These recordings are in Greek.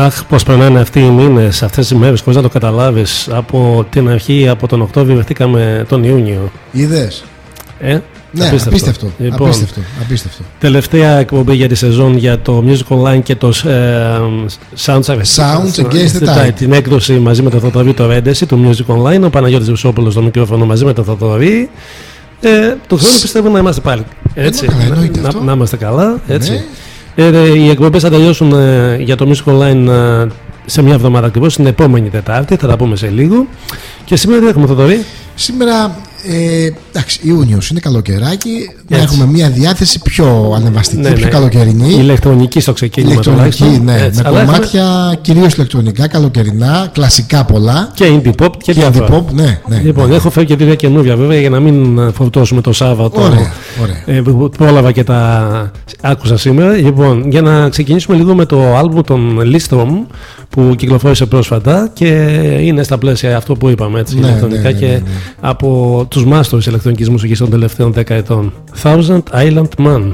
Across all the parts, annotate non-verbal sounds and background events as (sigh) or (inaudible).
Αχ, πώς περνάνε αυτοί οι μήνες, αυτές οι μέρες, χωρίς να το καταλάβεις. Από την αρχή, από τον Οκτώβριο, βρεθήκαμε τον Ιούνιο. Είδες; Ε, ναι, απίστευτο. Απίστευτο. Λοιπόν, απίστευτο. απίστευτο. Τελευταία εκπομπή για τη σεζόν για το Music Online και το ε, Sounds, Sounds Against the Tide. Την έκδοση μαζί με το Θοδωρή το Ρέντεση του Music Online. Ο Παναγιώτης Βουσόπουλος στο μικρόφωνο μαζί με το Θοδωρή. Ε, το χρόνο πιστεύω να είμαστε πάλι έτσι. Ε, να, να, είμαστε καλά. Έτσι. Ναι. Ε, οι εκπομπές θα τελειώσουν ε, για το Music Online ε, σε μια εβδομάδα ακριβώς, την επόμενη Τετάρτη. Θα τα πούμε σε λίγο. Και σήμερα τι έχουμε, Θοδωρή; Σήμερα ε, εντάξει, Ιούνιος είναι καλοκαιράκι. Να έχουμε μια διάθεση πιο ανεβαστική, ναι, πιο ναι. καλοκαιρινή. Ηλεκτρονική στο ξεκίνημα. Ηλεκτρονική, ναι. Έτσι, με κομμάτια έχουμε... κυρίως ηλεκτρονικά, καλοκαιρινά, κλασικά πολλά. Και indie pop και, και indie pop, ναι, ναι. Λοιπόν, ναι. έχω φέρει και δύο καινούργια βέβαια για να μην φορτώσουμε το Σάββατο. Ωραία, ωραία. Ε, πρόλαβα και τα άκουσα σήμερα. Λοιπόν, για να ξεκινήσουμε λίγο με το album των Listrom που κυκλοφόρησε πρόσφατα και είναι στα πλαίσια αυτό που είπαμε έτσι, ναι, ηλεκτρονικά ναι, ναι, και ναι, ναι. από τους μάστορες ηλεκτρονικής μουσικής των τελευταίων 10 ετών Thousand Island Man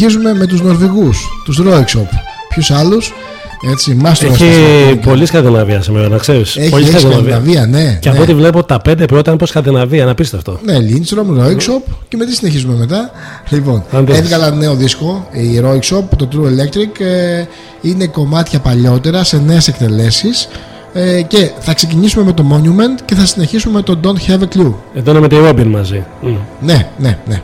συνεχίζουμε με τους Νορβηγούς, τους Roexop. Ποιους άλλους, έτσι, μάστορα Έχει πολύ Σκανδιναβία σήμερα, να ξέρεις. Έχει, πολύ έχει Σκανδιναβία, ναι. Και ναι. από ό,τι βλέπω τα πέντε πρώτα είναι προς Σκανδιναβία, είναι απίστευτο. Ναι, Lindstrom, Roixop και με τι συνεχίζουμε μετά. Λοιπόν, έβγαλα νέο δίσκο, η Roixop, το True Electric. Ε, είναι κομμάτια παλιότερα σε νέες εκτελέσεις. Ε, και θα ξεκινήσουμε με το Monument και θα συνεχίσουμε με το Don't Have a Clue. Εδώ είναι με τη Robin μαζί. Ναι, ναι, ναι.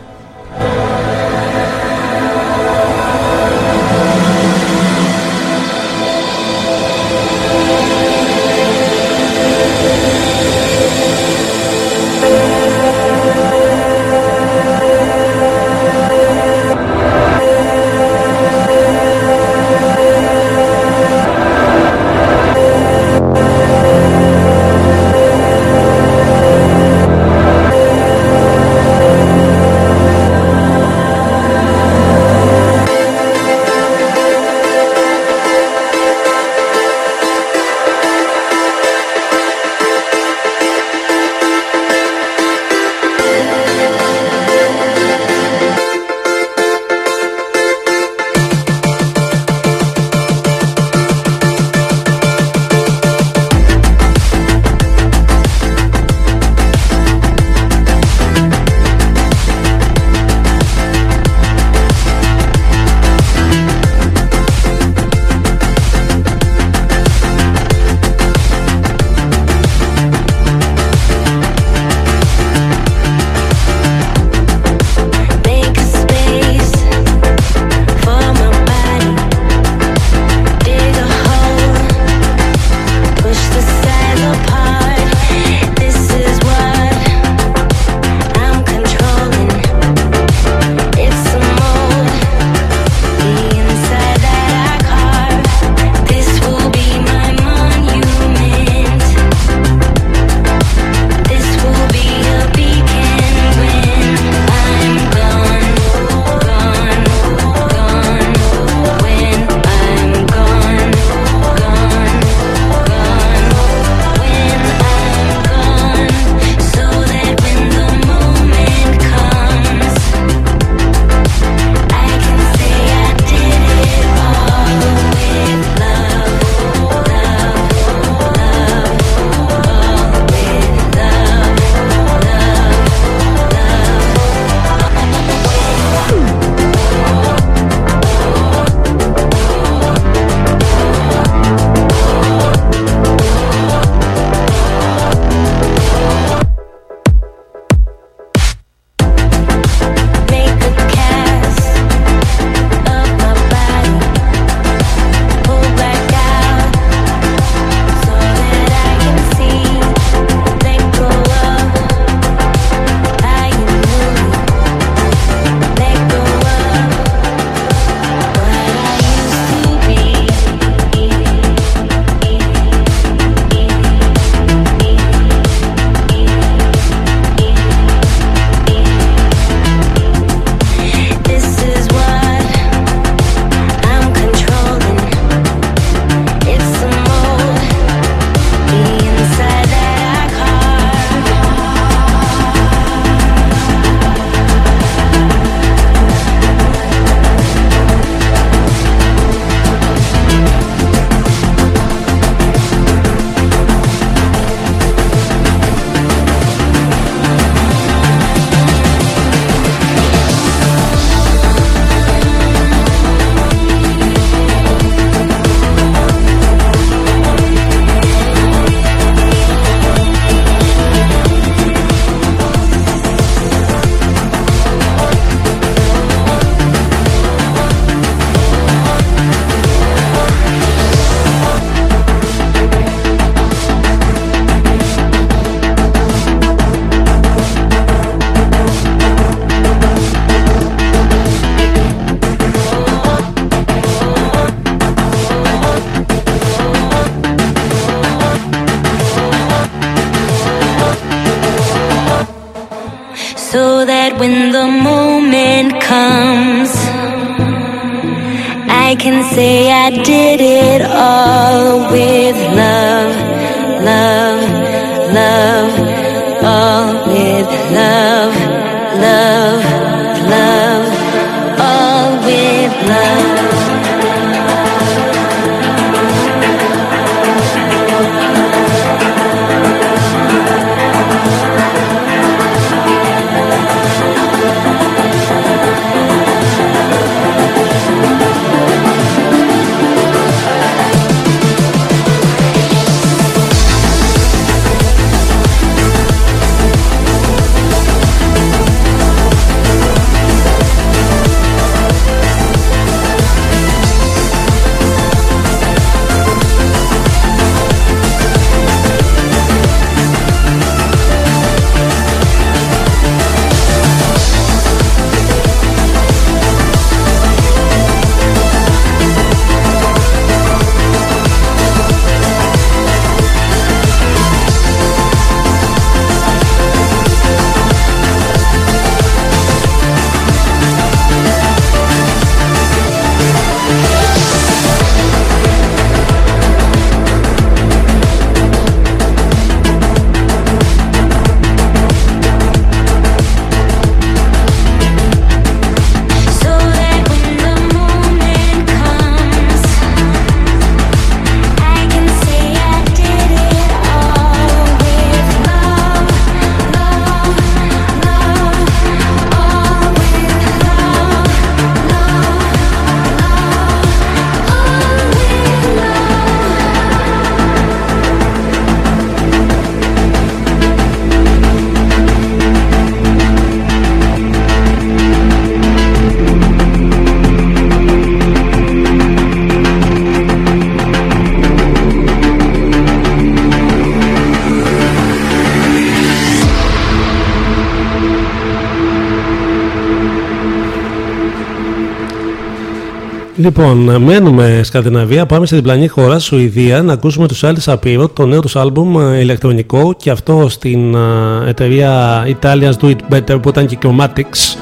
Λοιπόν, μένουμε Σκανδιναβία, πάμε στην διπλανή χώρα, Σουηδία, να ακούσουμε τους Alice Apiro, το νέο τους άλμπουμ ε, ηλεκτρονικό και αυτό στην ε, εταιρεία Italians Do It Better που ήταν και Chromatics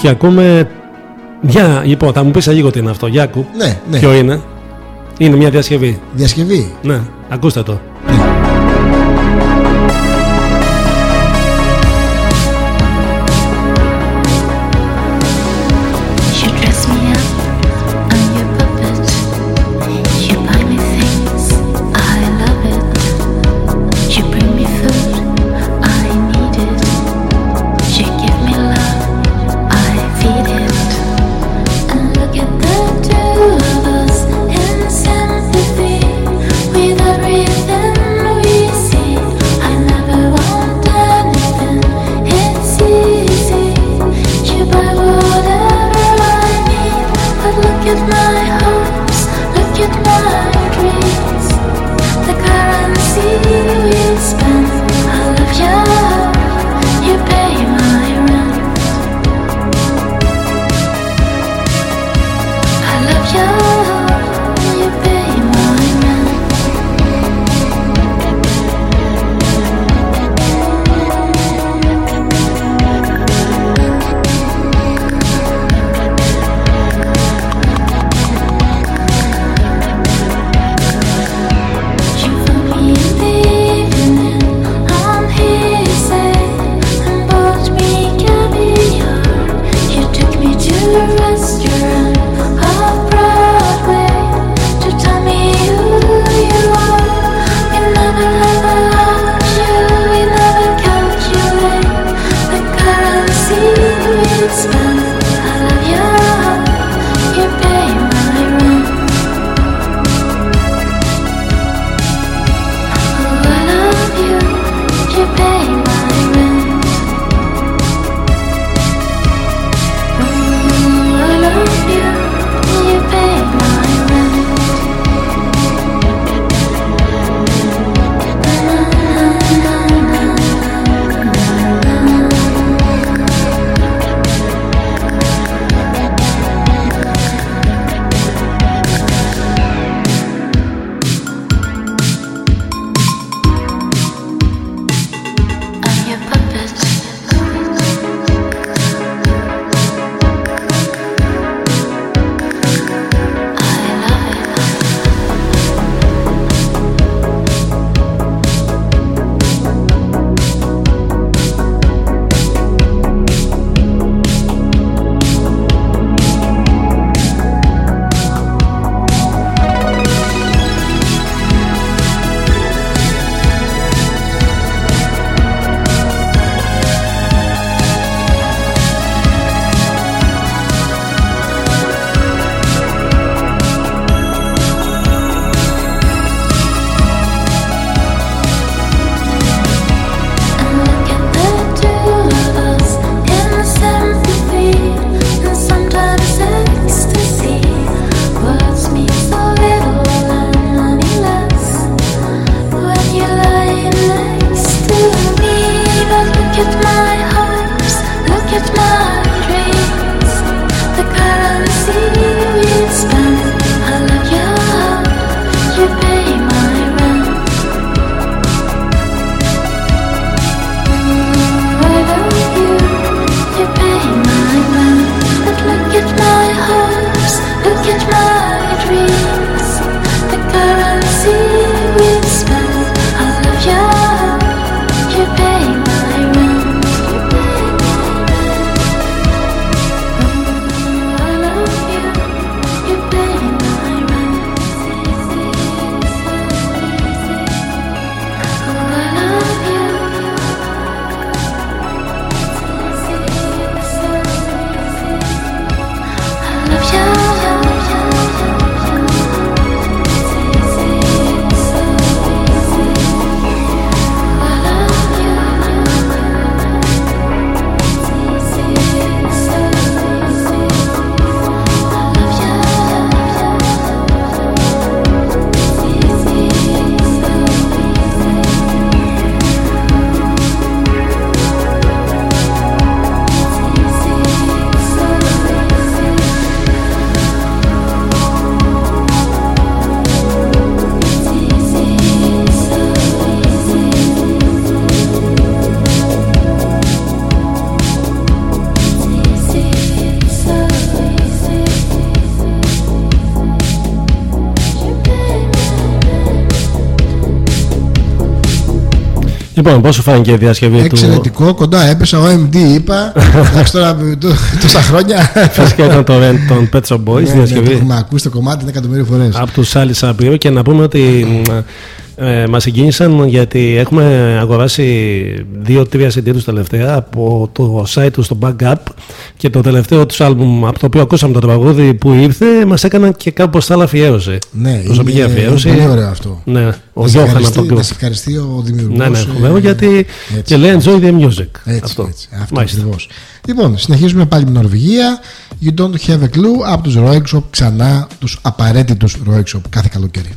και ακούμε... Για, λοιπόν, θα μου πεις λίγο τι είναι αυτό, για ακού. Ναι, ναι. Ποιο είναι; Είναι μια διασκευή. Διασκευή. Ναι, ακούστε το. Λοιπόν, πώς σου φάνηκε η διασκευή του. Εξαιρετικό, κοντά έπεσα. Ο MD είπα. (laughs) Εντάξει τώρα τόσα χρόνια. Φυσικά ήταν το Rent των Pet Shop Boys. Ναι, διασκευή. Ναι, έχουμε ακούσει το κομμάτι ένα εκατομμύριο φορές. Από τους Άλλη Σαμπρίου και να πούμε ότι ε, μας συγκίνησαν γιατί έχουμε αγοράσει δύο-τρία CD τους τελευταία από το site τους στο Backup και το τελευταίο τους άλμπουμ από το οποίο ακούσαμε το τραγούδι που ήρθε μας έκαναν και κάπως άλλα αφιέρωση. Ναι, προσωπική είναι, αφιέρωση. Είναι πολύ ωραίο αυτό. Ναι, ο Γιώχαν από το Να σε ευχαριστεί ο δημιουργός. Ναι, ναι, ε, γιατί έτσι. και λέει enjoy the music. Έτσι, αυτό. Έτσι, αυτό ακριβώς. Λοιπόν, συνεχίζουμε πάλι με Νορβηγία. You don't have a clue από τους Roexop ξανά τους απαραίτητους Roexop κάθε καλοκαίρι.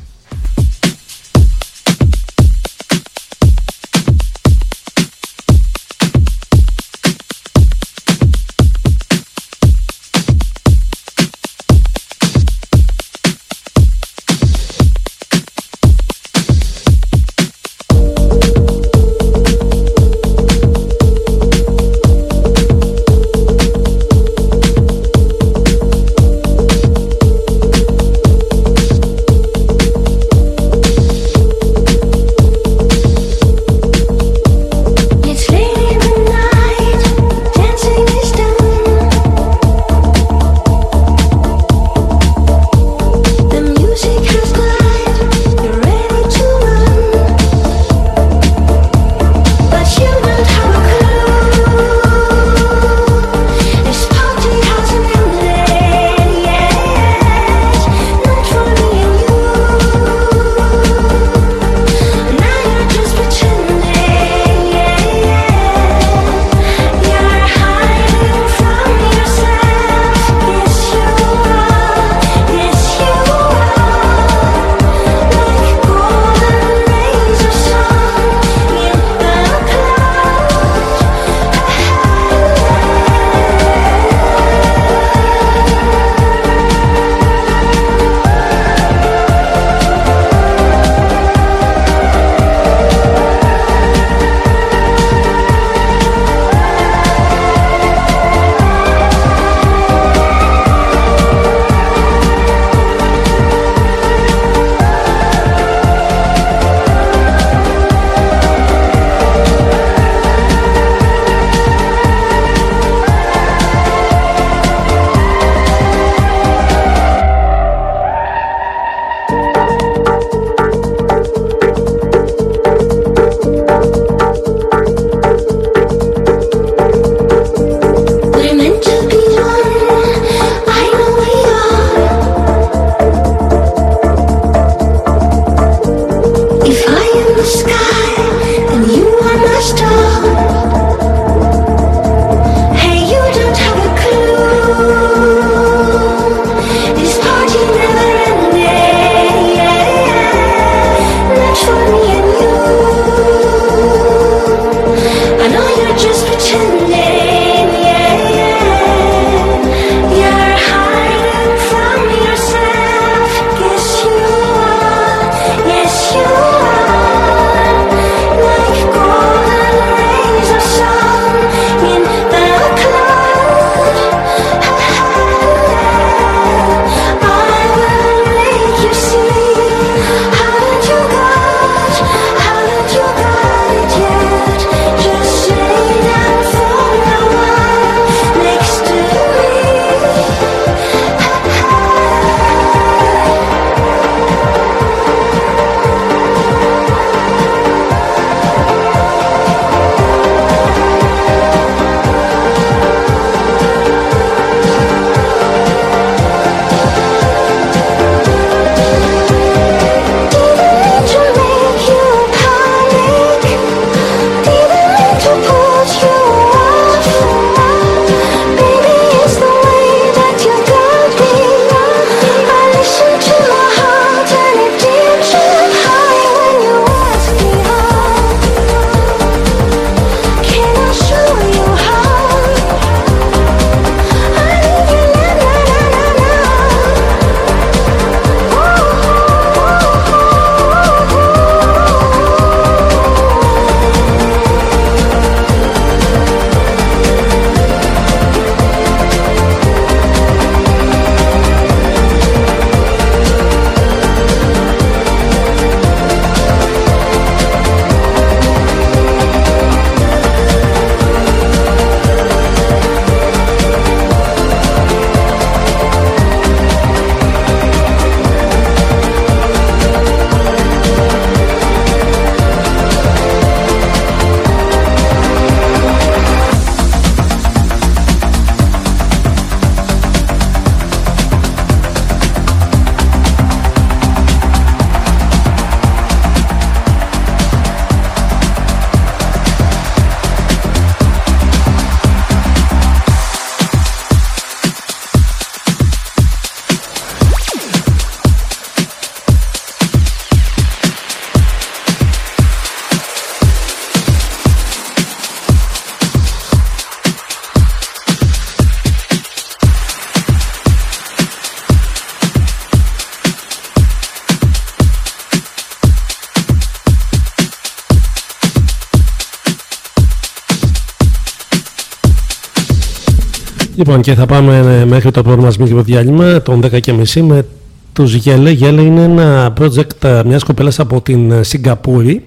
Λοιπόν, και θα πάμε μέχρι το πρώτο μας μικρό διάλειμμα, των 10.30 με τους Γέλε. Γέλε είναι ένα project μιας κοπέλας από την Σιγκαπούρη.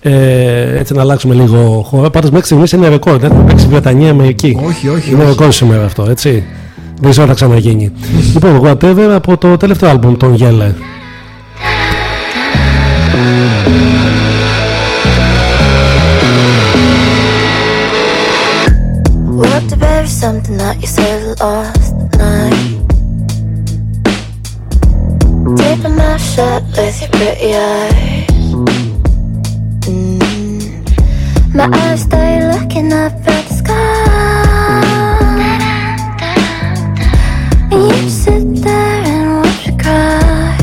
Ε, έτσι να αλλάξουμε λίγο χώρα. Πάντως μέχρι στιγμής είναι ρεκόρ. Δεν θα παίξει Βρετανία Αμερική. Όχι, όχι. Είναι ρεκόρ σήμερα αυτό, έτσι. Δεν ξέρω θα ξαναγίνει. λοιπόν, whatever από το τελευταίο άλμπουμ των Γέλε. Something that you said last night. Deep in my shut with your pretty eyes. Mm. My eyes stay looking up at the sky. And you sit there and watch me cry.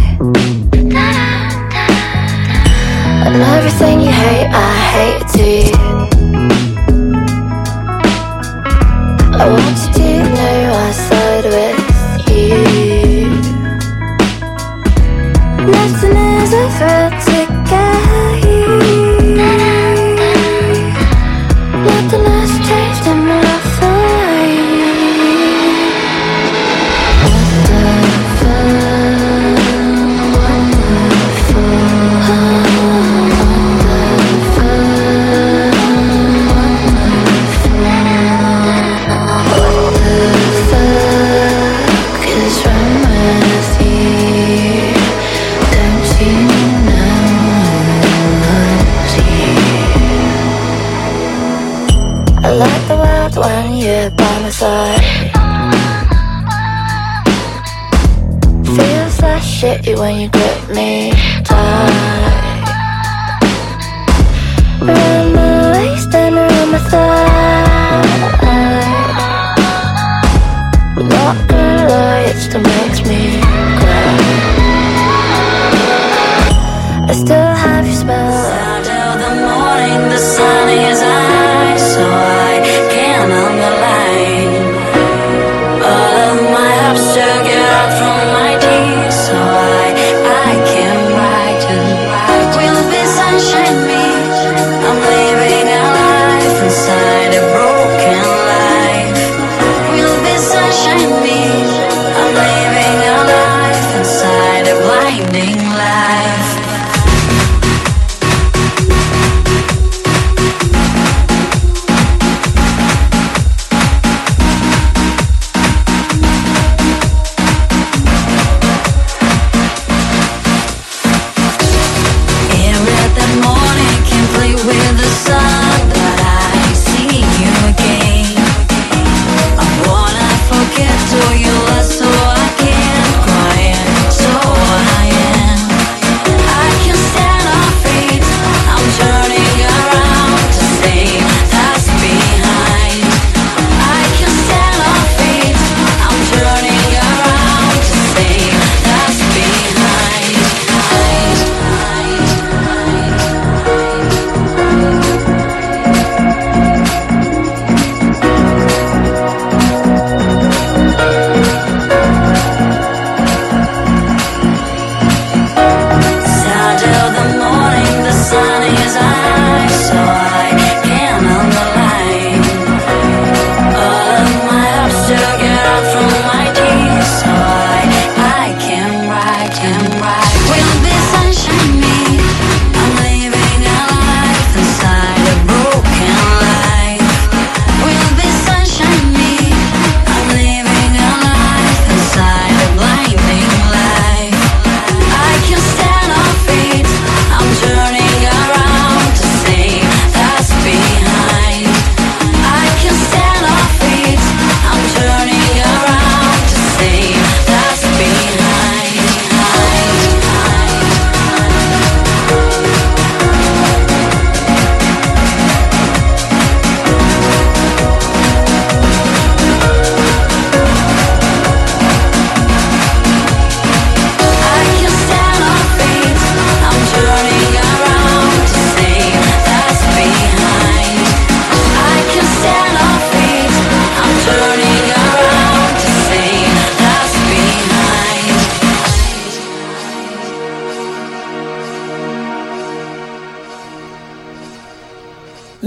And everything you hate, I hate too. I want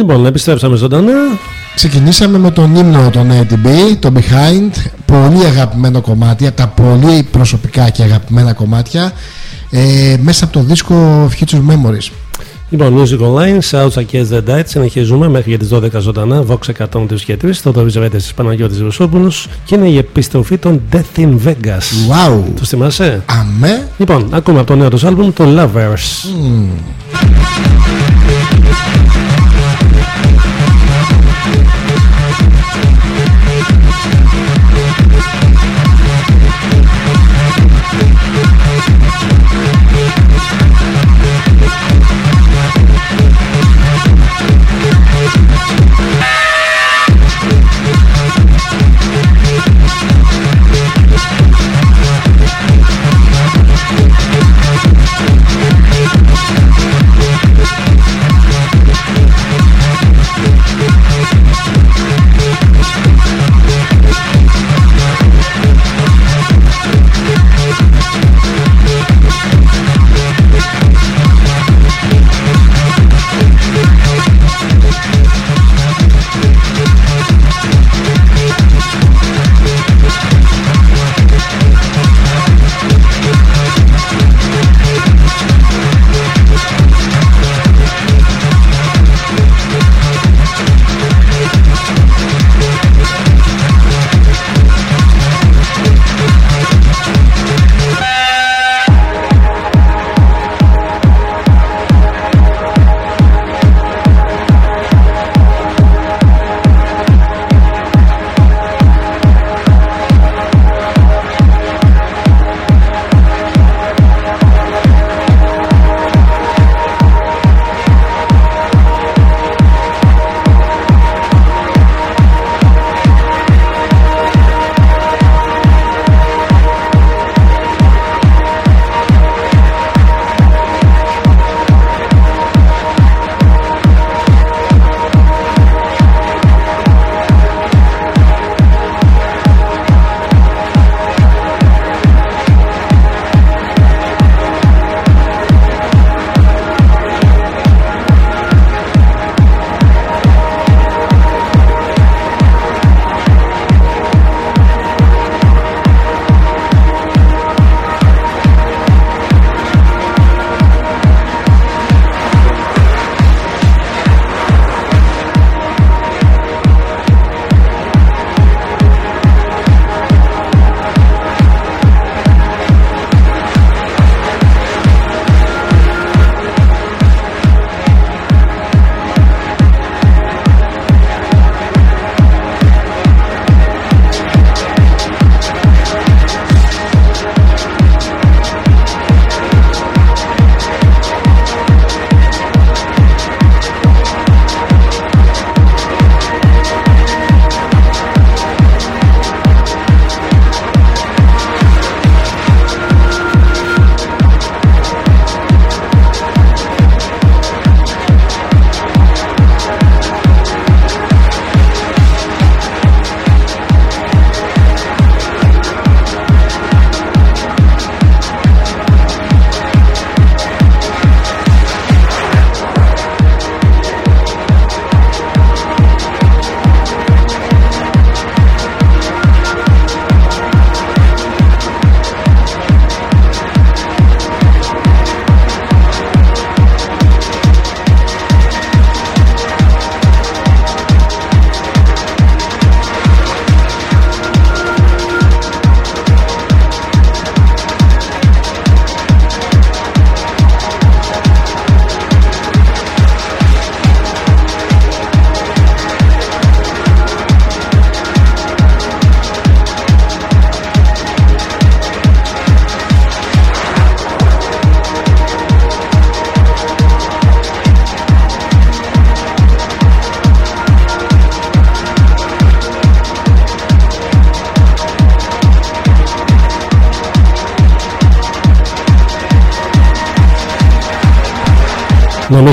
Λοιπόν, επιστρέψαμε ζωντανά; Ξεκινήσαμε με τον ύμνο των ATB, το Behind. Πολύ αγαπημένο κομμάτι, από τα πολύ προσωπικά και αγαπημένα κομμάτια. Ε, μέσα από το δίσκο Future Memories. Λοιπόν, Music Online, Shouts Against the Diet. Συνεχίζουμε μέχρι για τις 12 ζωντανά. Vox 103 και 3. Το Βίζεβέντε της Παναγιώτης Ρουσόπουλο. Και είναι η επιστροφή των Death in Vegas. Wow! Το θυμάσαι; Αμέ. Λοιπόν, ακούμε από το νέο τους άλμπουμ το Lovers. Mm.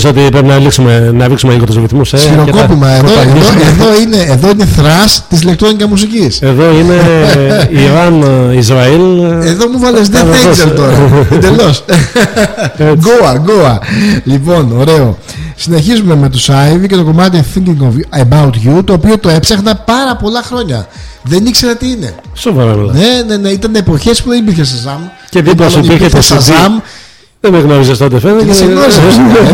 Νομίζω ότι πρέπει να, λήξουμε, να ρίξουμε λίγο τους ρυθμούς. Ε, Σφυροκόπημα. Εδώ, εδώ, εδώ, είναι, εδώ είναι θράς της ηλεκτρόνικα μουσικής. Εδώ είναι (laughs) Ιράν, Ισραήλ. Εδώ μου βάλες Death Angel τώρα. (laughs) Εντελώς. Γκόα, γκόα. Λοιπόν, ωραίο. Συνεχίζουμε με τους Ivy και το κομμάτι Thinking of About You το οποίο το έψαχνα πάρα πολλά χρόνια. Δεν ήξερα τι είναι. Σοβαρά Ναι, ναι, ναι. Ήταν εποχές που δεν υπήρχε Shazam. Και δίπλα σου υπήρχε το Shazam. Δεν με γνώριζες τότε φαίνεται. Και σε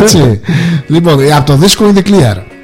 έτσι. λοιπόν, από το δίσκο είναι clear.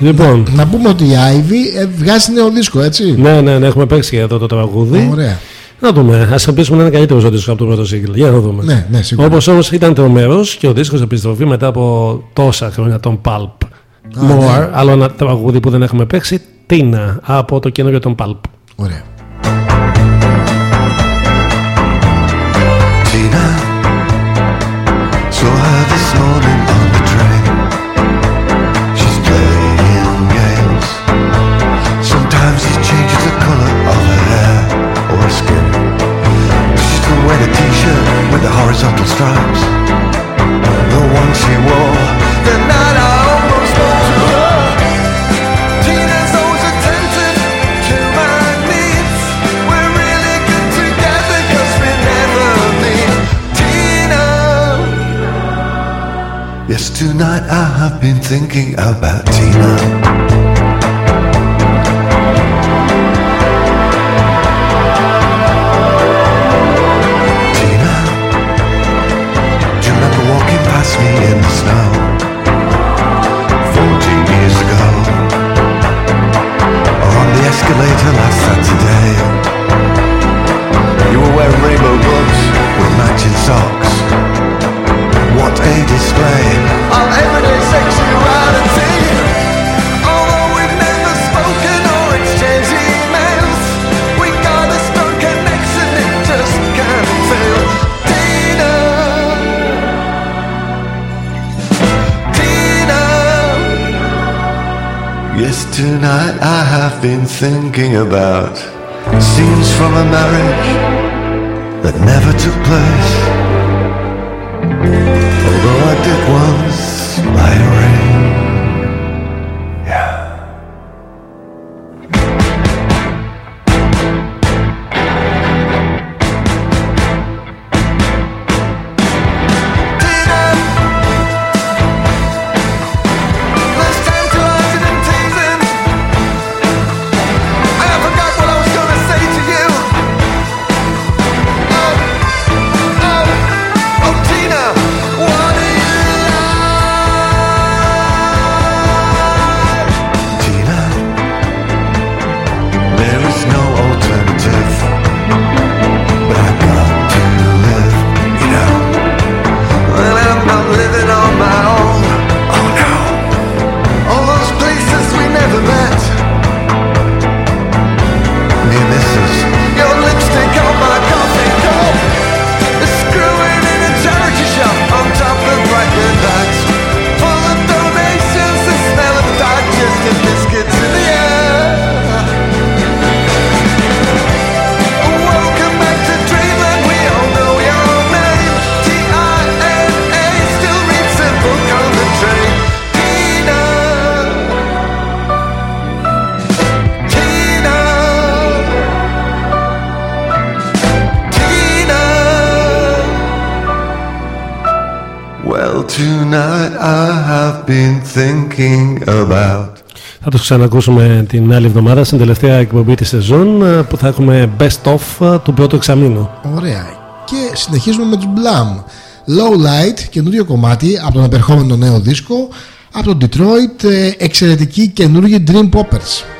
Λοιπόν. Να πούμε ότι η Ivy ε, βγάζει νέο δίσκο, έτσι. Ναι, ναι, ναι, έχουμε παίξει εδώ το τραγούδι. Ωραία. Να δούμε. Α ελπίσουμε να είναι καλύτερος ο δίσκος από το πρώτο σύγκλι. Για να δούμε. Ναι, ναι, σίγουρα. Όπως όμως ήταν τρομερό και ο δίσκος επιστροφή μετά από τόσα χρόνια τον Pulp. Α, More, ναι. άλλο ένα τραγούδι που δεν έχουμε παίξει. Τίνα από το καινούριο τον Pulp. Thinking about Been thinking about scenes from a marriage that never took place. Θα τους ξανακούσουμε την άλλη εβδομάδα στην τελευταία εκπομπή της σεζόν ε, που θα έχουμε best of ε, του πρώτου εξαμήνου. Ωραία. Και συνεχίζουμε με τους Blam. Low Light, καινούριο κομμάτι από τον επερχόμενο νέο δίσκο από τον Detroit, ε, εξαιρετική καινούργια Dream Poppers.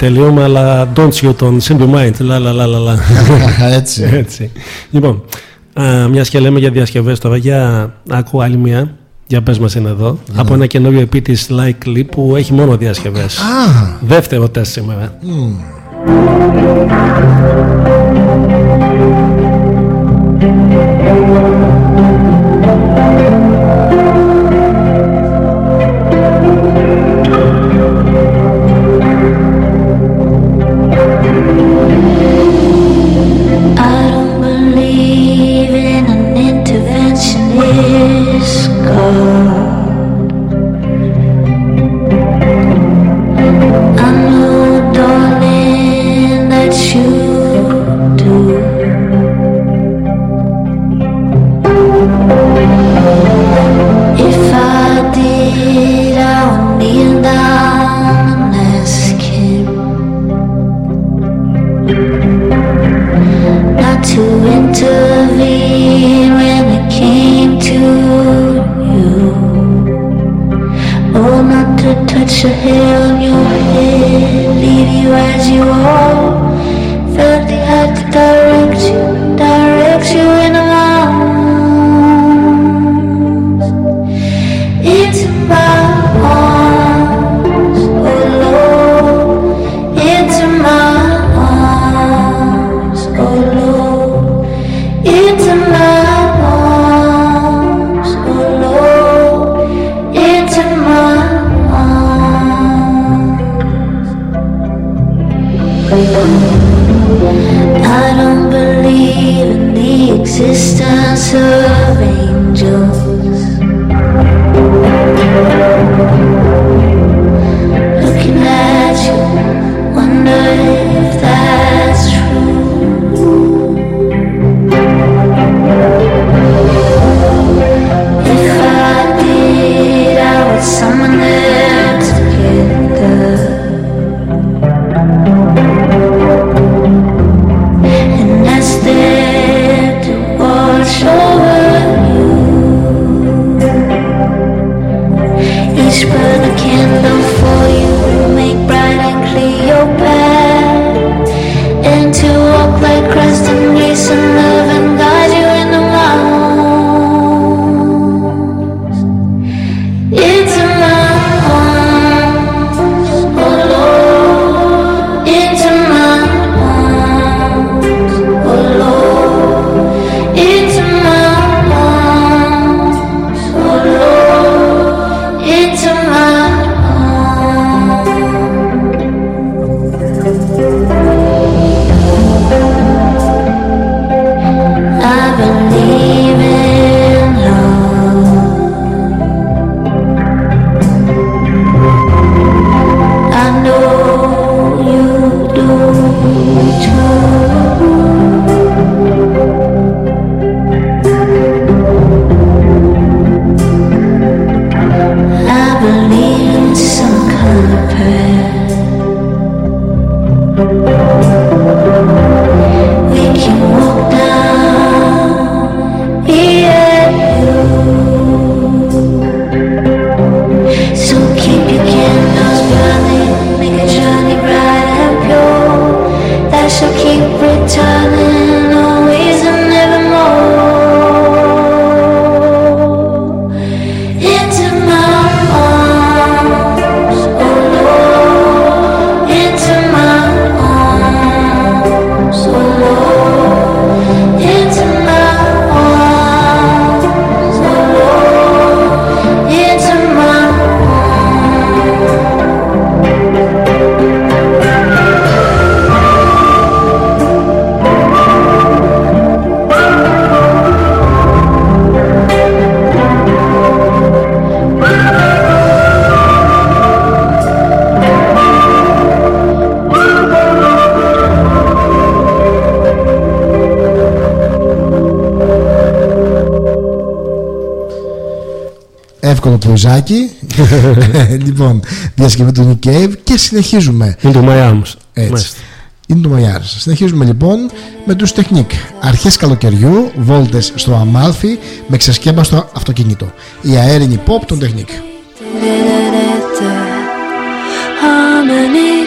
Και τελειώμα, αλλά don't you τον simple mind. Λα, λα, λα, λα. (laughs) Έτσι. Έτσι. Λοιπόν, μιας και λέμε για διασκευές τώρα, για ακούω άλλη μια. Για πες μας είναι εδώ. Mm. Από ένα καινούριο EP της Likely που έχει μόνο διασκευές. Ah. Δεύτερο τεστ σήμερα. Mm. Μπουζάκι. (laughs) λοιπόν, διασκευή του Nick Cave και συνεχίζουμε. Είναι το My Έτσι. Είναι το My Συνεχίζουμε λοιπόν με τους Technic. Αρχές καλοκαιριού, βόλτες στο Αμάλφι με ξεσκέμπαστο αυτοκίνητο. Η αέρινη pop των Technic. Harmony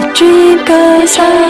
The dream goes on.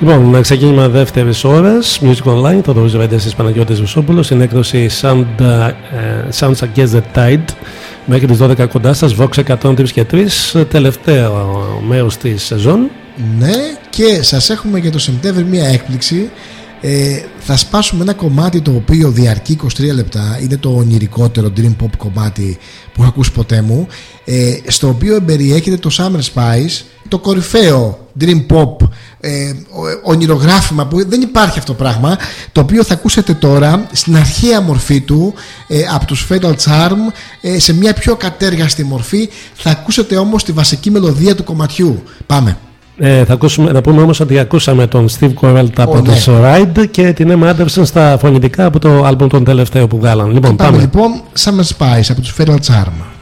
Λοιπόν, ξεκίνημα δεύτερης ώρας. Music Online, το Ρόζι Βέντε Παναγιώτης Βουσόπουλος. Στην έκδοση Sound, uh, Sounds Against the Tide. Μέχρι τις 12 κοντά σας, Vox 103 και 3. Τελευταίο μέρος της σεζόν. Ναι, και σας έχουμε για το Σεπτέμβριο μία έκπληξη. Ε, θα σπάσουμε ένα κομμάτι το οποίο διαρκεί 23 λεπτά. Είναι το ονειρικότερο dream pop κομμάτι που έχω ακούσει ποτέ μου. Ε, στο οποίο εμπεριέχεται το Summer Spice το κορυφαίο dream pop ε, ονειρογράφημα που δεν υπάρχει αυτό το πράγμα το οποίο θα ακούσετε τώρα στην αρχαία μορφή του ε, από τους Fatal Charm ε, σε μια πιο κατέργαστη μορφή. Θα ακούσετε όμως τη βασική μελωδία του κομματιού. Πάμε ε, θα, ακούσουμε, θα πούμε όμως ότι ακούσαμε τον Steve Corell από oh, το ναι. Ride και την Emma Anderson στα φωνητικά από το άλμπομ τον τελευταίο που βγάλαν. Λοιπόν, πάμε. πάμε λοιπόν Summer Spice από τους Fatal Charm.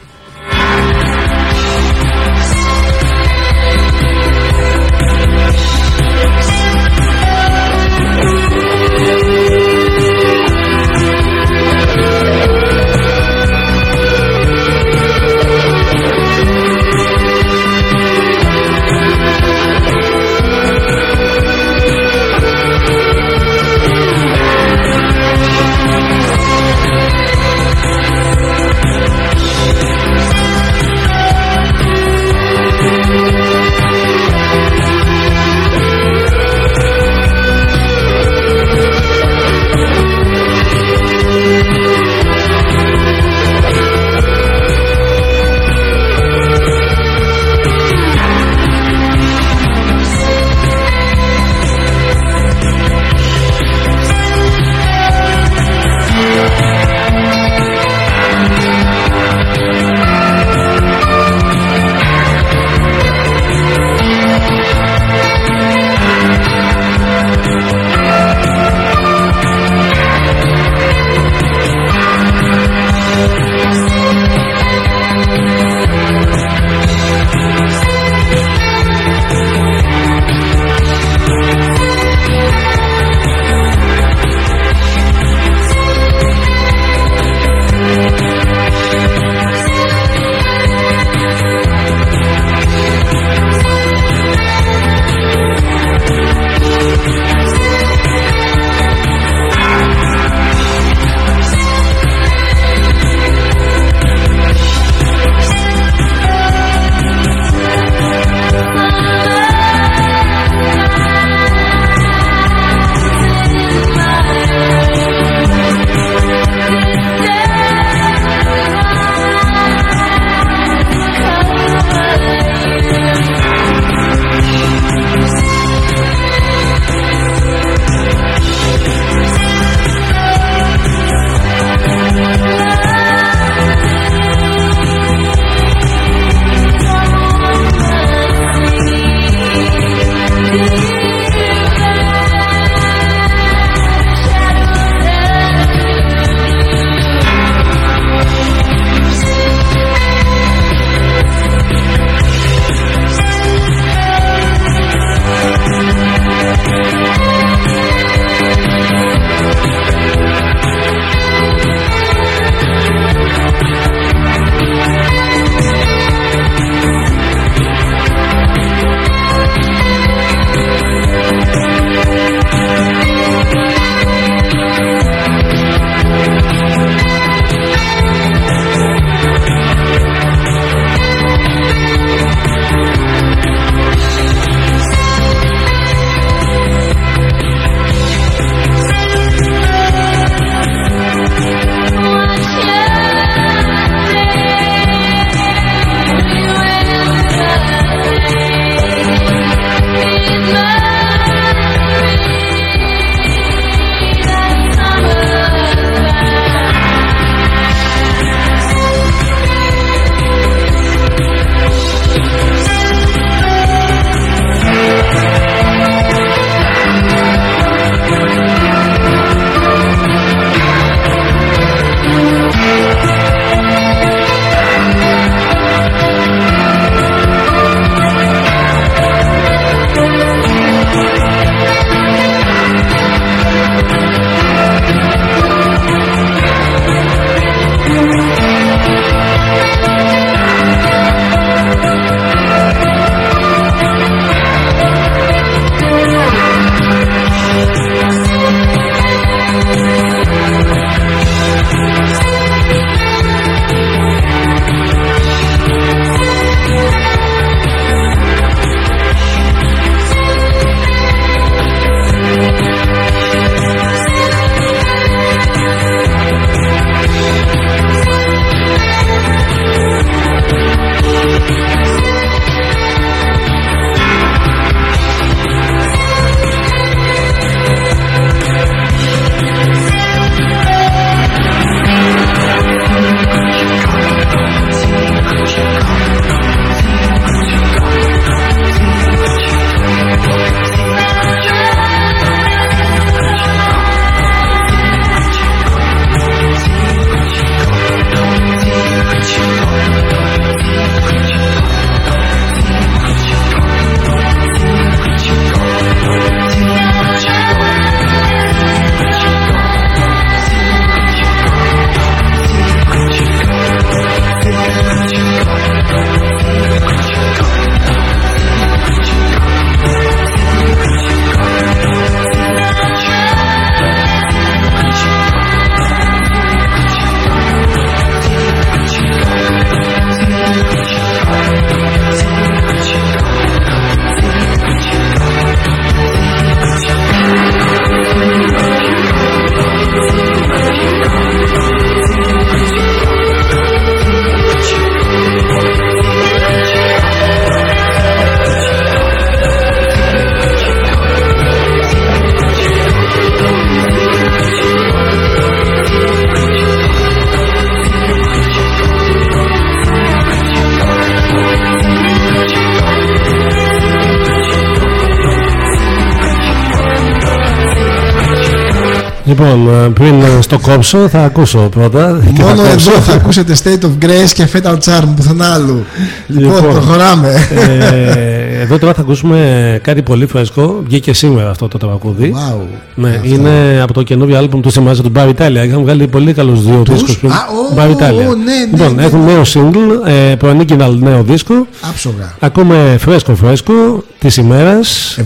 Λοιπόν, ε, πριν ε, στο κόψω, θα ακούσω πρώτα. Μόνο εδώ θα ακούσετε State of Grace και Fatal Charm πουθενά άλλου. Λοιπόν, λοιπόν προχωράμε. Ε, εδώ τώρα θα ακούσουμε κάτι πολύ φρέσκο. Βγήκε σήμερα αυτό το τραγούδι. Wow. Ναι, αυτό. είναι από το καινούριο άλμπομ του Σεμάζα του Bar Italia. Είχαμε βγάλει πολύ καλούς δύο δίσκους πριν. Bar ναι, ναι, λοιπόν, ναι, νέο single, ε, ένα νέο δίσκο. Άψογα. Ακούμε φρέσκο φρέσκο της ημέρας.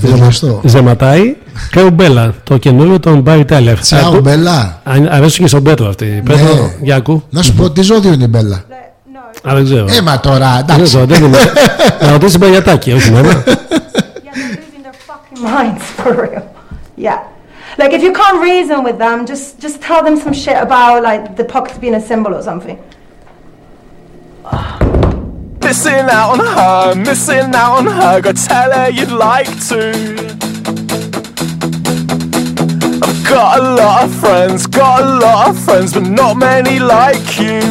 Ζεματάει. Καουμπέλα, το καινούριο των Bar Italia. Τσαουμπέλα. Αρέσουν και στον Πέτρο αυτή. Πέτρο. Ναι. Να σου πω τι ζώδιο είναι η Μπέλα; Α, δεν ξέρω. Έμα τώρα, εντάξει. Δεν ξέρω, δεν είναι. (laughs) Να ρωτήσει Μπαγιατάκη, όχι μένα. minds (laughs) for real. Yeah. Like if you can't reason with them, just just tell them some shit about like the pockets being a symbol or something. Missing out on her, missing out on her. Go tell her you'd like to. I've got a lot of friends, got a lot of friends, but not many like you.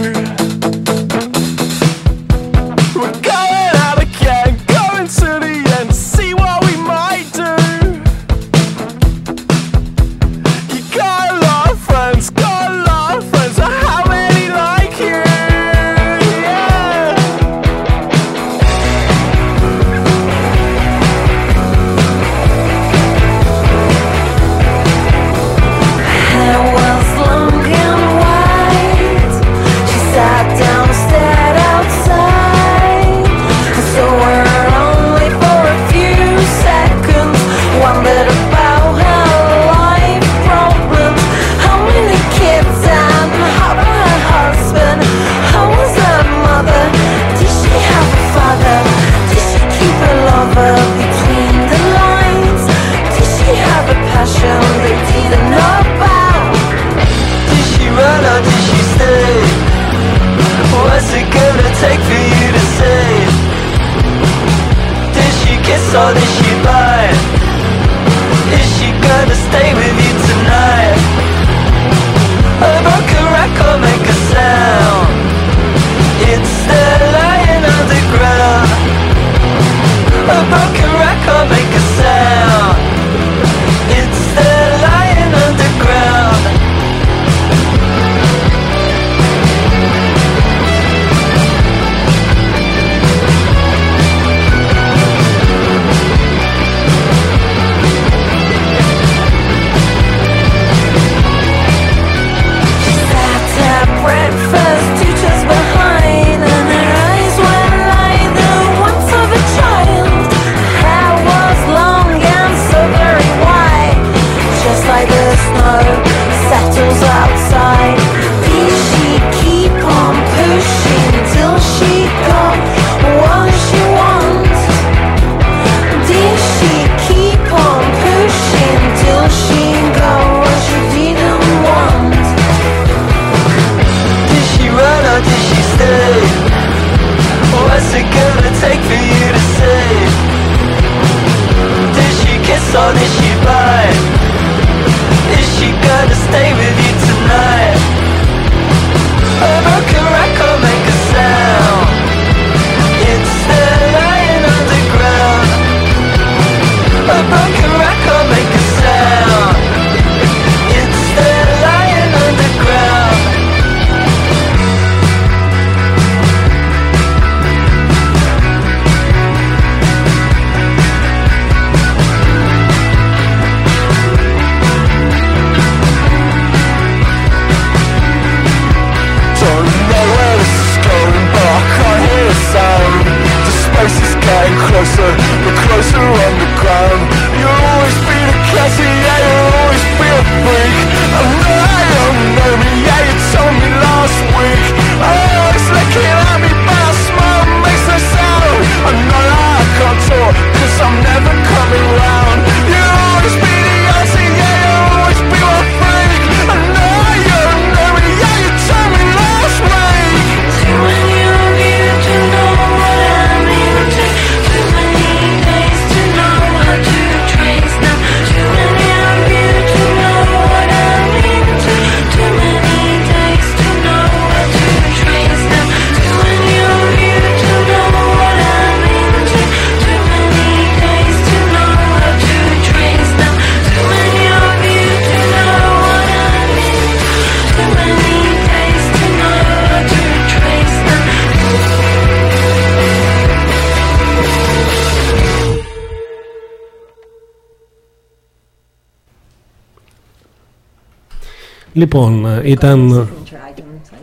Λοιπόν, ε, ήταν.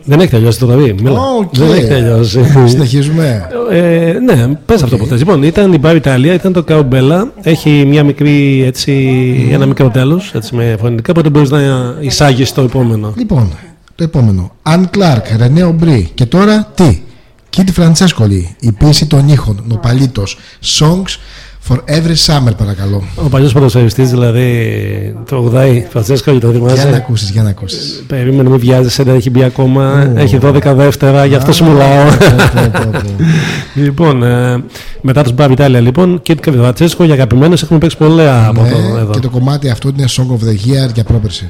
Δεν έχει τελειώσει το βράδυ. Μίλα. Οκ. Δεν έχει τελειώσει. Συνεχίζουμε. Ε, ναι, πες αυτό που θες. Λοιπόν, ήταν η Bar Italia, ήταν το Cowbella. Έχει μια μικρή, έτσι, ένα μικρό τέλος με φωνητικά. Οπότε μπορείς να εισάγεις το επόμενο. Λοιπόν, το επόμενο. Anne Clark, René Aubry. Και τώρα τι; Κίτι Φραντσέσκολη. Η πίεση των ήχων. Νοπαλίτο. Songs for every summer, παρακαλώ. Ο παλιός ποδοσφαιριστή, δηλαδή το 80 Φραντσέσκο, το Για να θυμάσαι. ακούσεις, για να ακούσεις. Περίμενε, μην βιάζεσαι, δεν έχει μπει ακόμα. Έχει 12 δεύτερα, γι' αυτό σου μιλάω. (laughs) λοιπόν, ε, μετά τους Μπάβι Ιτάλια, λοιπόν, και την Φραντσέσκο για αγαπημένε έχουμε παίξει πολλά από το εδώ. και το κομμάτι αυτό είναι Song of the Year για πρόπερση.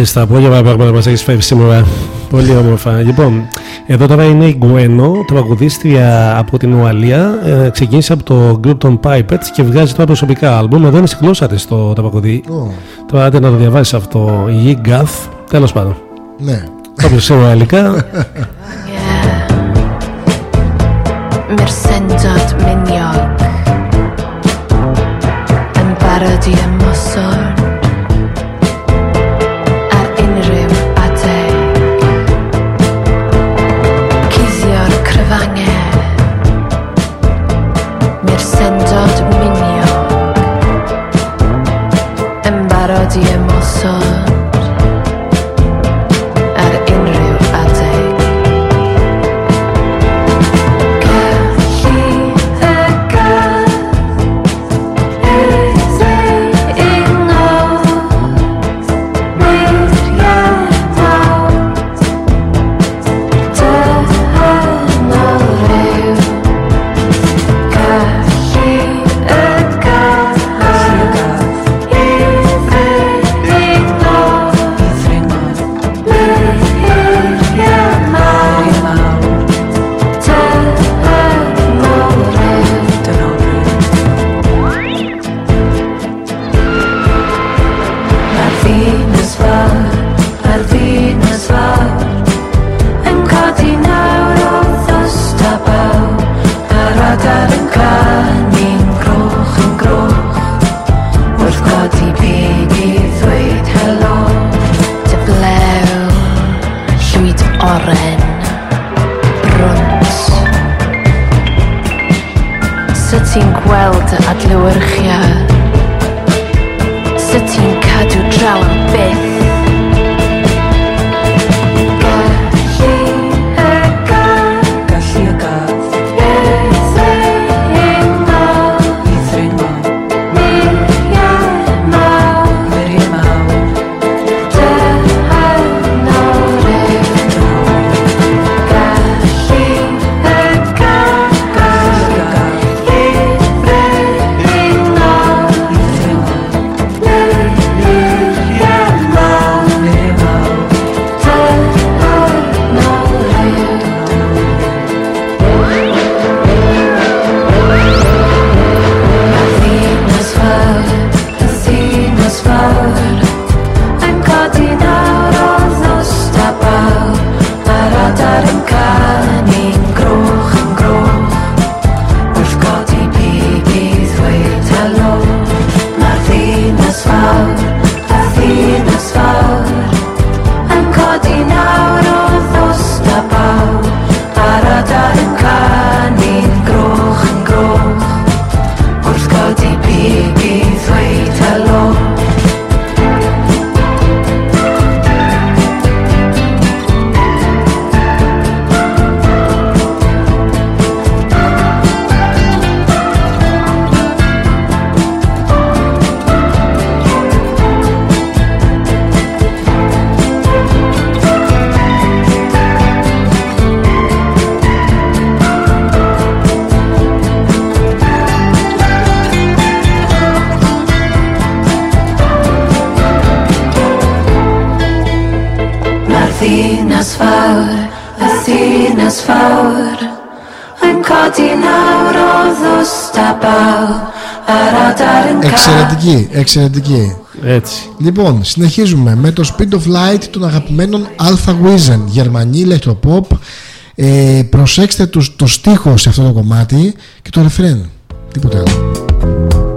Μάλιστα, πολύ ωραία πράγματα μας έχεις φέρει σήμερα. Πολύ όμορφα. Λοιπόν, εδώ τώρα είναι η Γκουένο, τραγουδίστρια από την Ουαλία. Ε, ξεκίνησε από το group των Pipets και βγάζει τώρα προσωπικά άλμπουμ. Εδώ είναι στη γλώσσα τη το τραγουδί. Ω, Τώρα άντε να το διαβάσεις αυτό. Η Gath. Τέλος πάντων. ναι. Όποιο ξέρει Ουαλικά. Mersenjad miniog Yn barod Εξαιρετική, εξαιρετική Έτσι. Λοιπόν, συνεχίζουμε με το Speed of Light των αγαπημένων Alpha Wizen Γερμανή, ηλεκτροποπ ε, Προσέξτε το, το στίχο σε αυτό το κομμάτι και το ρεφρέν Τίποτα άλλο.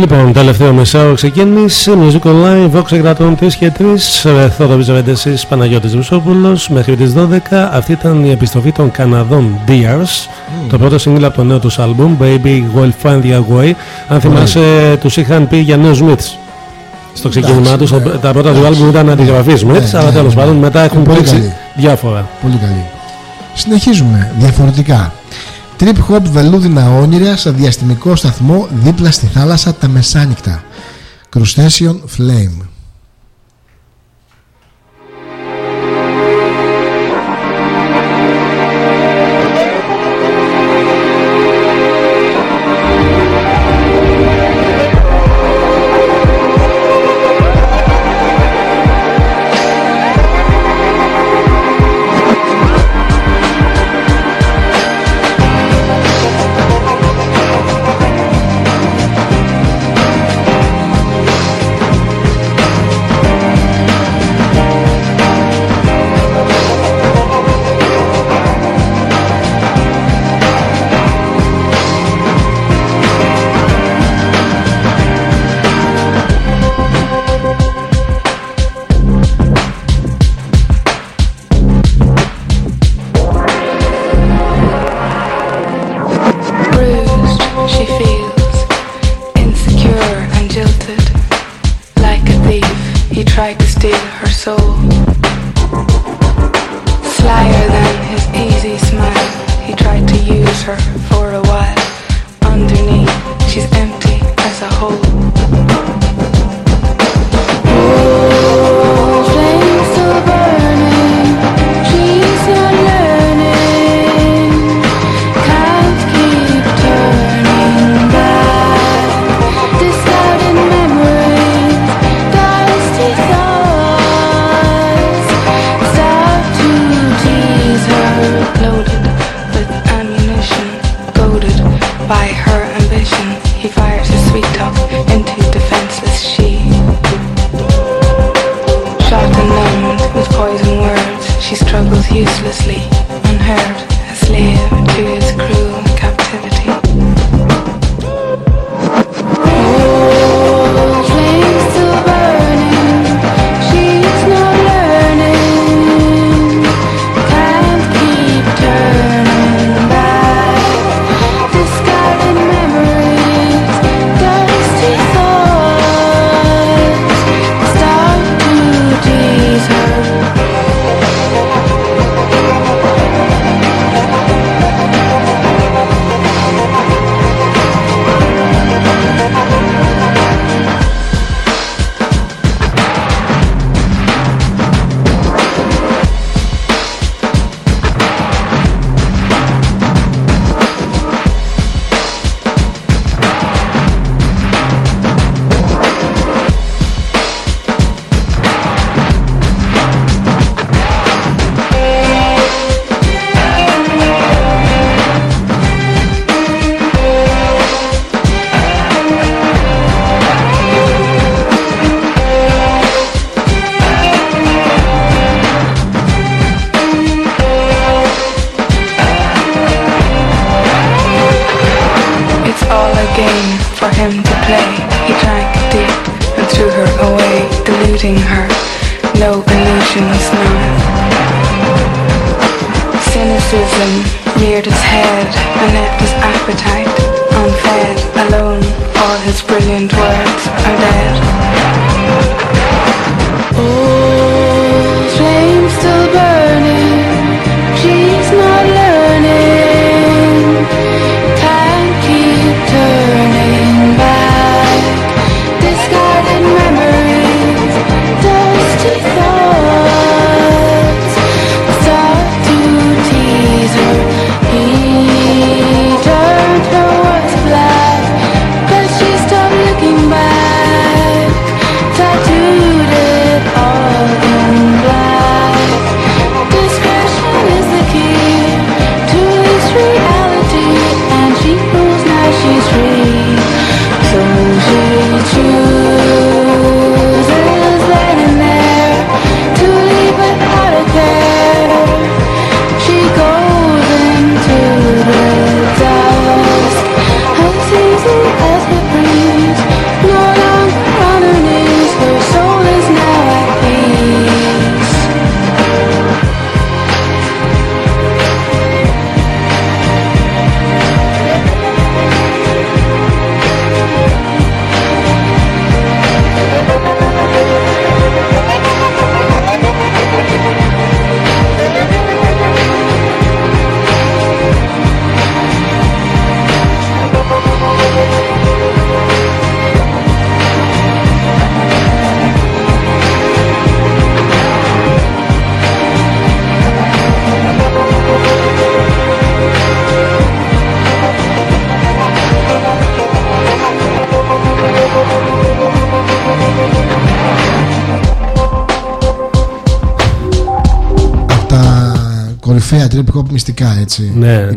Λοιπόν, τελευταίο μεσαίο ξεκίνησε. Music Online, Vox 103 και 3. Θόδο Βίζοβέντεση, Παναγιώτης Βουσόπουλο. Μέχρι τις 12. Αυτή ήταν η επιστροφή των Καναδών Dears. Το πρώτο single από το νέο τους album, Baby Will Find Your Way. Αν θυμάσαι, τους είχαν πει για νέους Smiths. Στο ξεκίνημά τους, τα πρώτα του album ήταν αντιγραφή Smiths, Ναι, αλλά ναι, τέλος ναι. πάντων μετά έχουν Πολύ παίξει καλή. διάφορα. Πολύ καλή. Συνεχίζουμε διαφορετικά. Trip hop βελούδινα όνειρα σε διαστημικό σταθμό δίπλα στη θάλασσα τα μεσάνυχτα. Crustacean Flame. so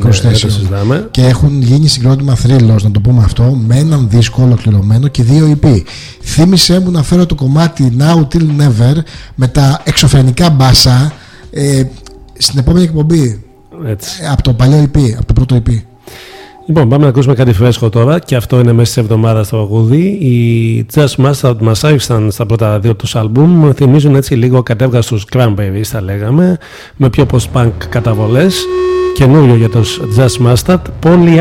έτσι. Ναι, η ναι, Cross δεν Station. το συζητάμε. Και έχουν γίνει συγκρότημα θρύλος, να το πούμε αυτό, με έναν δίσκο ολοκληρωμένο και δύο EP. Θύμησε μου να φέρω το κομμάτι Now Till Never με τα εξωφρενικά μπάσα ε, στην επόμενη εκπομπή. Έτσι. Ε, από το παλιό EP, από το πρώτο EP. Λοιπόν, πάμε να ακούσουμε κάτι φρέσκο τώρα και αυτό είναι μέσα στη εβδομάδα στο παγούδι. Οι Just Mustard μα άφησαν στα πρώτα δύο τους άλμπουμ. Θυμίζουν έτσι λίγο κατέβγαστου Cranberries, θα λέγαμε, με πιο post-punk καταβολές. Καινούριο για το jazz master, Pولي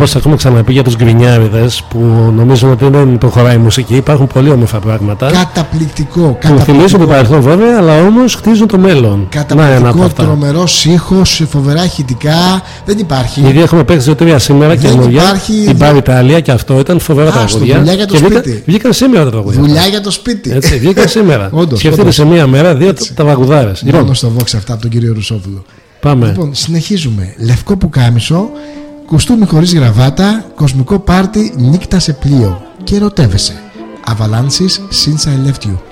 Όπως έχουμε ξαναπεί για τους γκρινιάριδες που νομίζουν ότι δεν προχωράει η μουσική, υπάρχουν πολύ όμορφα πράγματα. Καταπληκτικό. Που θυμίζουν το καταπληκτικό. παρελθόν βέβαια, αλλά όμως χτίζουν το μέλλον. Να ένα από Καταπληκτικό, αυτά. τρομερός ήχος, φοβερά ηχητικά. Δεν υπάρχει. Ήδη έχουμε παίξει δύο-τρία σήμερα Δεν καινούργια. υπάρχει- Η Μπάρ Ιταλία και αυτό ήταν φοβερά Α, στο τραγούδια. δουλειά για το Και βγήκαν- σπίτι. Βγήκαν σήμερα τα τραγούδια. Δουλειά για το σπίτι. Έτσι, βγήκαν σήμερα. (laughs) Όντως, Σκεφτείτε όντως. σε μία μέρα δύο τα βαγουδάρες. Μόνο στο Vox αυτά από τον κύριο Ρουσόβουλο. Πάμε. Λοιπόν, συνεχίζουμε. Λευκό πουκάμισο, κουστούμι χωρίς γραβάτα, κοσμικό πάρτι, νύχτα σε πλοίο. Και ερωτεύεσαι. Avalanches since I left you.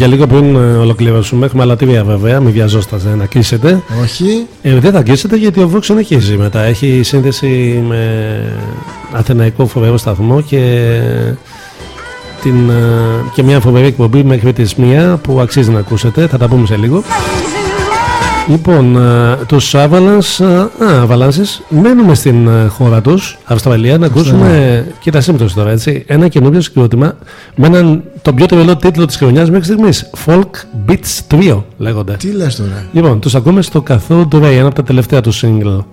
Και λίγο πριν ε, ολοκληρώσουμε, έχουμε άλλα τρία βέβαια. Μην βιαζόσαστε να κλείσετε. Όχι. Ε, δεν θα κλείσετε γιατί ο Vox συνεχίζει μετά. Έχει σύνδεση με Αθηναϊκό φοβερό σταθμό και, την, ε, και μια φοβερή εκπομπή μέχρι τις μία που αξίζει να ακούσετε. Θα τα πούμε σε λίγο. Λοιπόν, ε, τους Avalanche, ε, α, Avalanches, μένουμε στην ε, χώρα τους, Αυστραλία, να ακούσουμε, κοίτα σύμπτωση τώρα, έτσι, ένα καινούριο συγκρότημα με έναν, τον πιο τρελό τίτλο της χρονιάς μέχρι στιγμής, Folk Beats Trio λέγονται. Τι λες τώρα; Λοιπόν, τους ακούμε στο καθό του Ray, ένα από τα τελευταία του single.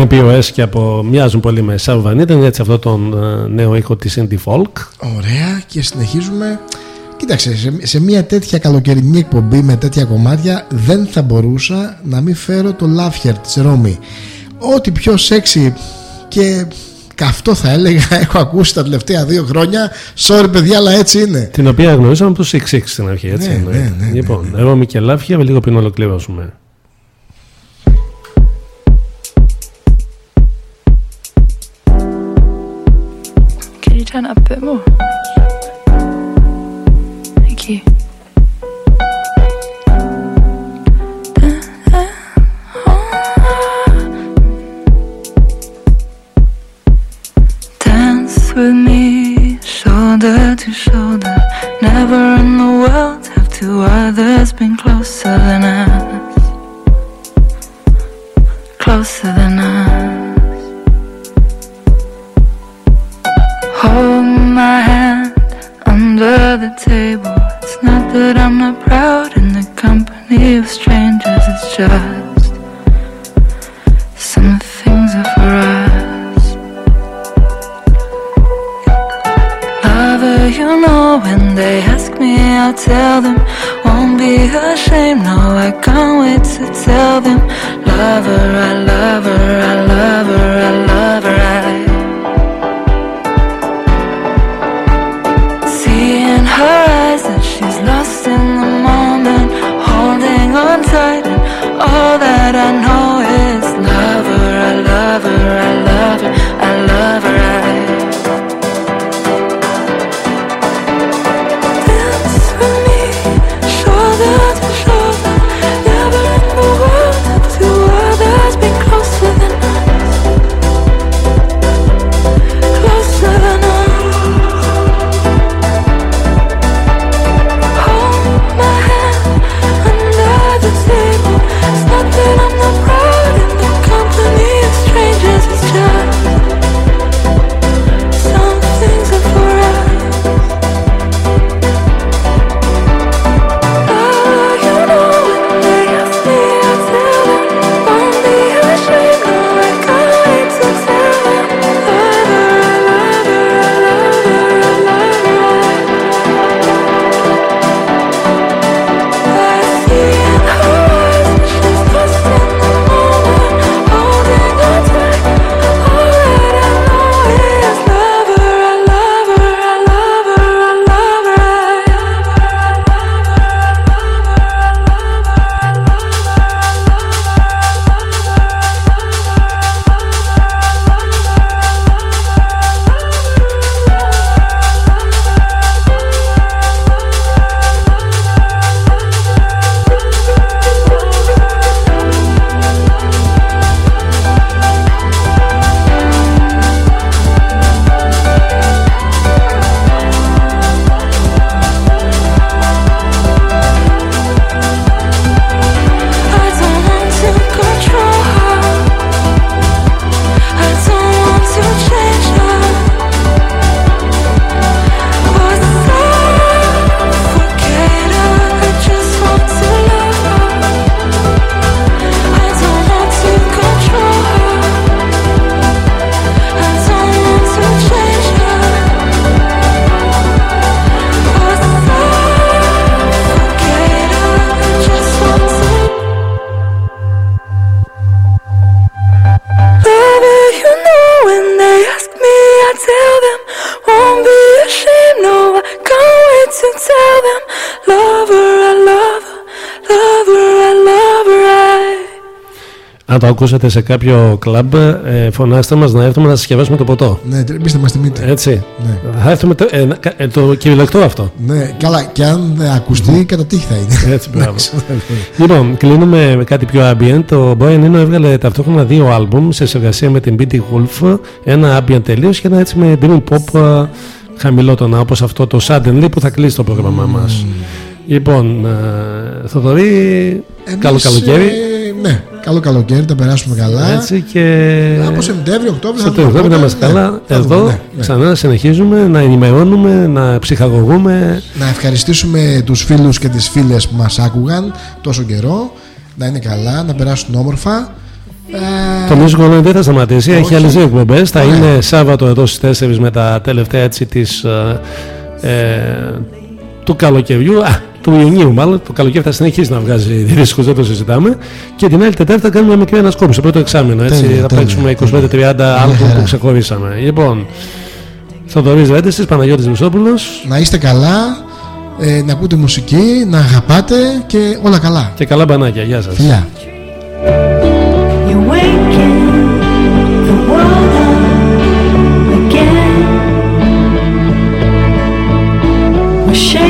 Με POS και από μοιάζουν πολύ με Σάββαν ήταν έτσι αυτό τον ε, νέο ήχο της Indie Folk. Ωραία και συνεχίζουμε. Κοίταξε, σε, σε μια τέτοια καλοκαιρινή εκπομπή με τέτοια κομμάτια δεν θα μπορούσα να μην φέρω το Laughter της Ρώμη. Ό,τι πιο σεξι και καυτό θα έλεγα (laughs) έχω ακούσει τα τελευταία δύο χρόνια. Sorry παιδιά, αλλά έτσι είναι. Την οποία γνωρίσαμε από τους 6 στην αρχή, έτσι. Ναι, εννοείται. ναι, ναι, λοιπόν, Ρώμη και Λάφια, με λίγο πριν ολοκληρώσουμε. Turn it up a bit more? Thank you. Dance with me, shoulder to shoulder. Never in the world have two others been closer than us. Closer than us. My hand under the table. It's not that I'm not proud in the company of strangers, it's just some things are for us. Lover, you know, when they ask me, I'll tell them. Won't be ashamed, no, I can't wait to tell them. Lover, I love her, I love her, I love her, I. all that I know is love her, I love her, I love her, το ακούσατε σε κάποιο κλαμπ, ε, φωνάστε μας να έρθουμε να σας συσκευάσουμε το ποτό. Ναι, τρυπήστε μας τη μύτη. Έτσι. Ναι. Θα έρθουμε. το- Ε, κα- ε, το κυριολεκτό αυτό. Ναι, καλά, και αν δεν ακουστεί, κατά τύχη θα είναι. Έτσι, (laughs) μπράβο. Εντάξει, Λοιπόν, κλείνουμε με κάτι πιο ambient. Το Brian Eno έβγαλε ταυτόχρονα δύο άλμπουμ σε συνεργασία με την BT Wolf. Ένα ambient τελείως και ένα έτσι με dream pop ε, χαμηλότονα όπως αυτό το Suddenly που θα κλείσει το πρόγραμμά μας. Λοιπόν, ε, Θοδωρή, Εμείς, καλό καλοκαίρι. Ε, ναι, καλό καλοκαίρι, τα περάσουμε καλά. Έτσι και. Από Σεπτέμβριο, Οκτώβριο Στο θα δούμε τέλο να πότε. είμαστε Ναι, καλά. θα δούμε, Εδώ ναι, ναι. ξανά συνεχίζουμε να ενημερώνουμε, να ψυχαγωγούμε. Να ευχαριστήσουμε τους φίλους και τις φίλες που μας άκουγαν τόσο καιρό. Να είναι καλά, να περάσουν όμορφα. Ε, Το Music Online δεν θα σταματήσει, έχει όχι. άλλες δύο εκπομπές. Θα Ωραία. είναι Σάββατο εδώ στις 4 με τα τελευταία έτσι της, ε, ε, του καλοκαιριού. Α, του Ιουνίου, μάλλον το καλοκαίρι θα συνεχίσει να βγάζει δίσκους, δεν το συζητάμε. Και την άλλη Τετάρτη θα κάνουμε μια μικρή ανασκόπηση, το πρώτο εξάμεινο. Έτσι, τέλει, θα παίξουμε 25-30 ναι, άλμπου ναι. που ξεχωρίσαμε. Λοιπόν, Θοδωρής Ρέντεσης, Παναγιώτης Μισόπουλος. Να είστε καλά, ε, να ακούτε μουσική, να αγαπάτε και όλα καλά. Και καλά μπανάκια, γεια σας. Φιλιά. shame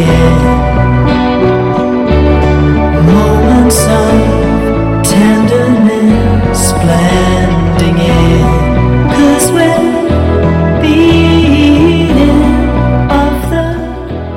again.